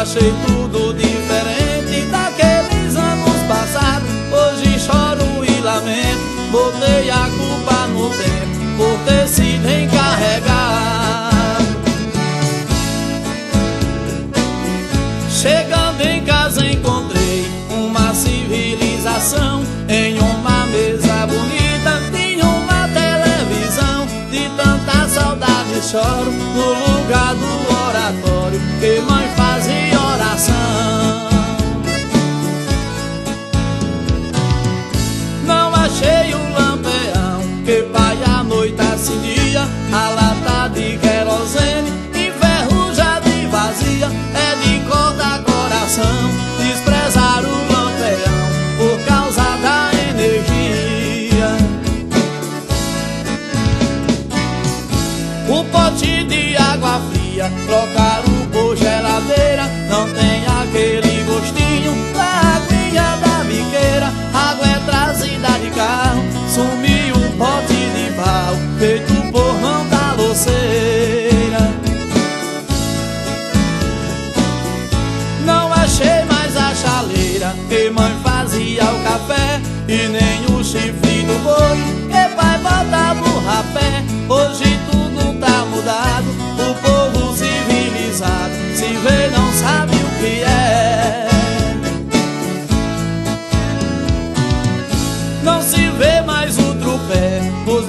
Achei tudo diferente daqueles anos passados. Hoje choro e lamento Botei a culpa no tempo Por ter sido encarregado. Chegando em casa encontrei uma civilização Em uma mesa bonita tinha uma televisão. De tanta saudade choro no lampião que pai noite acendia A lata de querosene enferrujada e vazia É de cortar coração desprezar o lampião Por causa da energia. O pote de água fria trocaram feito o borrão da louceira. Não achei mais a chaleira que mãe fazia o café e nem o chifre do boi que pai botava no rapé. Hoje tudo tá mudado, o povo civilizado se vê não sabe o que é. Não se vê mais o pé, os